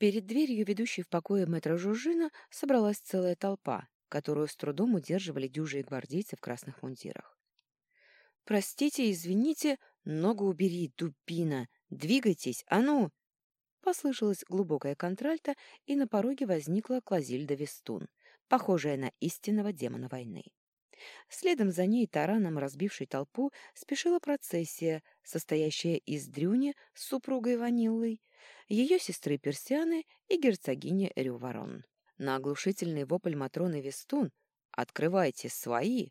Перед дверью, ведущей в покое мэтра Жужжина, собралась целая толпа, которую с трудом удерживали дюжие гвардейцы в красных мундирах. «Простите, извините, ногу убери, дубина! Двигайтесь, а ну!» Послышалась глубокая контральта, и на пороге возникла Клазильда Вестун, похожая на истинного демона войны. Следом за ней тараном, разбившей толпу, спешила процессия, состоящая из Дрюни с супругой Ваниллой, ее сестры Персианы и герцогини Рюворон. На оглушительный вопль Матроны Вестун «Открывайте свои!»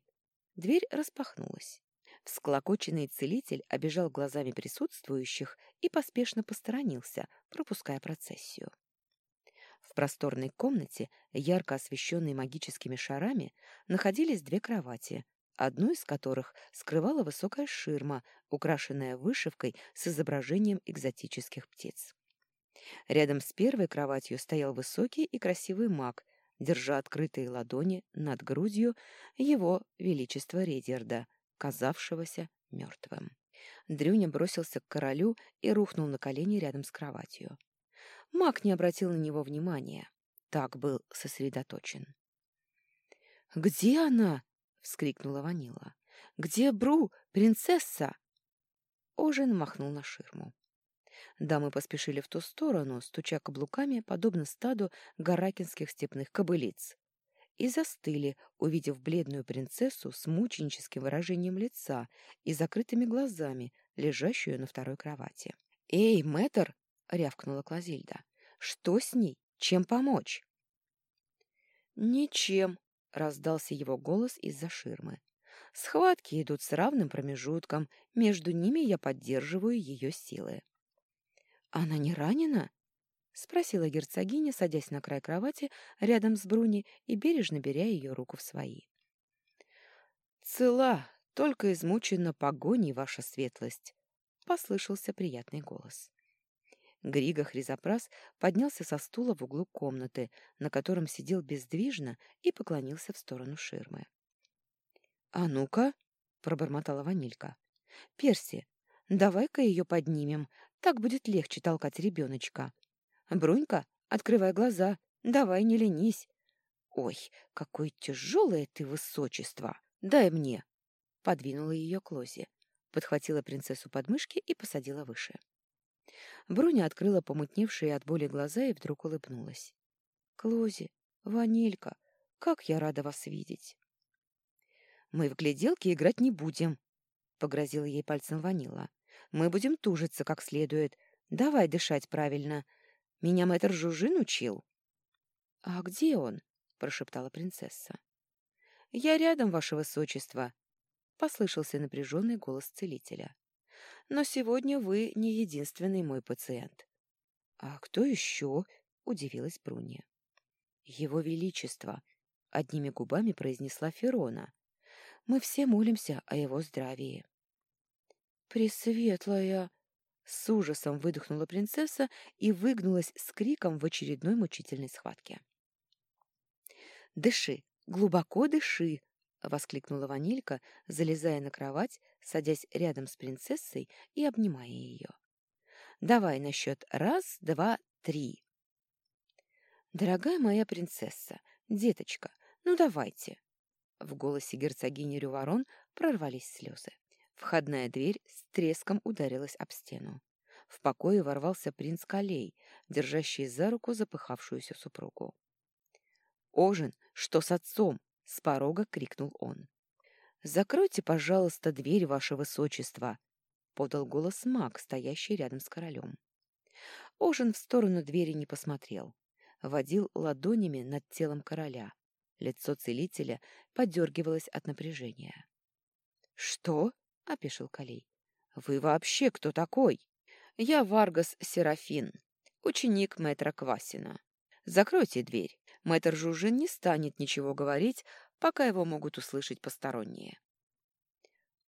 дверь распахнулась. Всклокоченный целитель обежал глазами присутствующих и поспешно посторонился, пропуская процессию. Просторной комнате, ярко освещенной магическими шарами, находились две кровати, одну из которых скрывала высокая ширма, украшенная вышивкой с изображением экзотических птиц. Рядом с первой кроватью стоял высокий и красивый маг, держа открытые ладони над грудью его величества Редерда, казавшегося мертвым. Дрюня бросился к королю и рухнул на колени рядом с кроватью. Маг не обратил на него внимания. Так был сосредоточен. «Где она?» — вскрикнула Ванила. «Где Бру, принцесса?» Ожин махнул на ширму. Дамы поспешили в ту сторону, стуча каблуками, подобно стаду гаракинских степных кобылиц, и застыли, увидев бледную принцессу с мученическим выражением лица и закрытыми глазами, лежащую на второй кровати. «Эй, мэтр!» — рявкнула Клазильда. «Что с ней? Чем помочь?» «Ничем», — раздался его голос из-за ширмы. «Схватки идут с равным промежутком, между ними я поддерживаю ее силы». «Она не ранена?» — спросила герцогиня, садясь на край кровати рядом с Бруни и бережно беря ее руку в свои. «Цела, только измучена погоней, ваша светлость», — послышался приятный голос. Григо Хризопрас поднялся со стула в углу комнаты, на котором сидел бездвижно и поклонился в сторону ширмы. «А ну-ка!» — пробормотала Ванилька. «Перси, давай-ка ее поднимем, так будет легче толкать ребеночка. Брунька, открывай глаза, давай не ленись. Ой, какое тяжелое ты высочество! Дай мне!» Подвинула ее к лозе, подхватила принцессу под мышки и посадила выше. Бруня открыла помутневшие от боли глаза и вдруг улыбнулась. «Клози, Ванилька, как я рада вас видеть!» «Мы в гляделки играть не будем», — погрозила ей пальцем Ванила. «Мы будем тужиться как следует. Давай дышать правильно. Меня мэтр Жужин учил». «А где он?» — прошептала принцесса. «Я рядом, ваше высочество», — послышался напряженный голос целителя. Но сегодня вы не единственный мой пациент. — А кто еще? — удивилась Бруния. — Его Величество, — одними губами произнесла Ферона. — Мы все молимся о его здравии. — Пресветлая! — с ужасом выдохнула принцесса и выгнулась с криком в очередной мучительной схватке. — Дыши, глубоко дыши! — воскликнула Ванилька, залезая на кровать, садясь рядом с принцессой и обнимая ее. «Давай на счет раз, два, три». «Дорогая моя принцесса, деточка, ну давайте!» В голосе герцогини Рюворон прорвались слезы. Входная дверь с треском ударилась об стену. В покое ворвался принц Калей, держащий за руку запыхавшуюся супругу. «Ожин, что с отцом?» С порога крикнул он. «Закройте, пожалуйста, дверь, ваше высочество!» — подал голос маг, стоящий рядом с королем. Ожин в сторону двери не посмотрел. Водил ладонями над телом короля. Лицо целителя подергивалось от напряжения. «Что?» — опешил Калей. «Вы вообще кто такой?» «Я Варгас Серафин, ученик мэтра Квасина. Закройте дверь. Мэтр Жужин не станет ничего говорить, пока его могут услышать посторонние.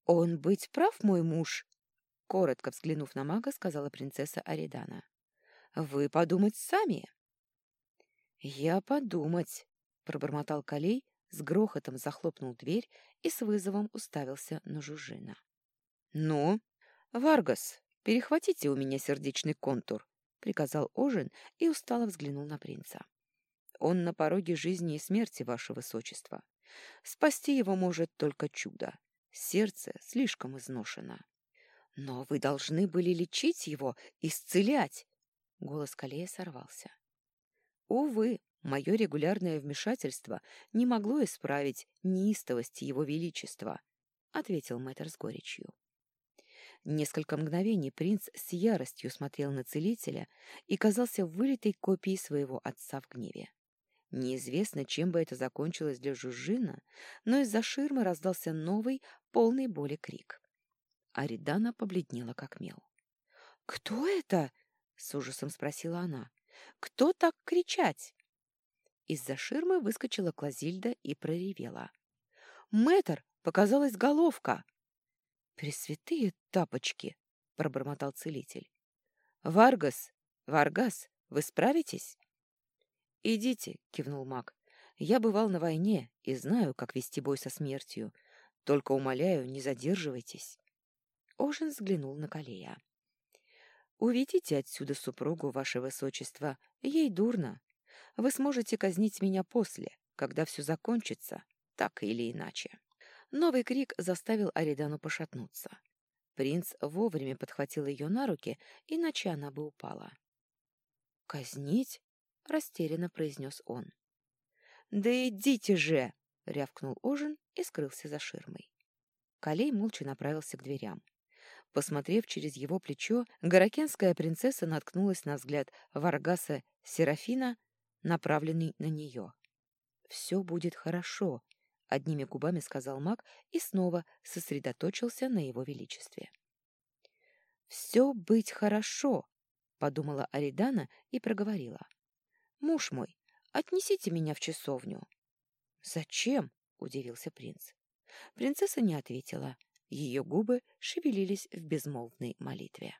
«Он быть прав, мой муж?» Коротко взглянув на мага, сказала принцесса Аридана. «Вы подумать сами?» «Я подумать», — пробормотал Калей, с грохотом захлопнул дверь и с вызовом уставился на Жужина. «Ну, Варгас, перехватите у меня сердечный контур», — приказал Ожин и устало взглянул на принца. «Он на пороге жизни и смерти, ваше высочество. Спасти его может только чудо. Сердце слишком изношено». «Но вы должны были лечить его, исцелять!» Голос Калея сорвался. «Увы, мое регулярное вмешательство не могло исправить неистовость его величества», — ответил мэтр с горечью. Несколько мгновений принц с яростью смотрел на целителя и казался вылитой копией своего отца в гневе. Неизвестно, чем бы это закончилось для Жужжина, но из-за ширмы раздался новый, полный боли крик. Аридана побледнела, как мел. «Кто это?» — с ужасом спросила она. «Кто так кричать?» Из-за ширмы выскочила Клазильда и проревела. «Мэтр! Показалась головка!» «Пресвятые тапочки!» — пробормотал целитель. «Варгас! Варгас, вы справитесь?» «Идите», — кивнул маг. «Я бывал на войне и знаю, как вести бой со смертью. Только, умоляю, не задерживайтесь». Ожин взглянул на Калея. «Уведите отсюда супругу, ваше высочество. Ей дурно. Вы сможете казнить меня после, когда все закончится, так или иначе». Новый крик заставил Аридану пошатнуться. Принц вовремя подхватил ее на руки, иначе она бы упала. «Казнить?» — растерянно произнес он. «Да идите же!» — рявкнул Ожин и скрылся за ширмой. Калей молча направился к дверям. Посмотрев через его плечо, горокенская принцесса наткнулась на взгляд Варгаса Серафина, направленный на нее. «Все будет хорошо», одними губами сказал маг и снова сосредоточился на его величестве. «Все быть хорошо», — подумала Аридана и проговорила. «Муж мой, отнесите меня в часовню». «Зачем?» — удивился принц. Принцесса не ответила. Ее губы шевелились в безмолвной молитве.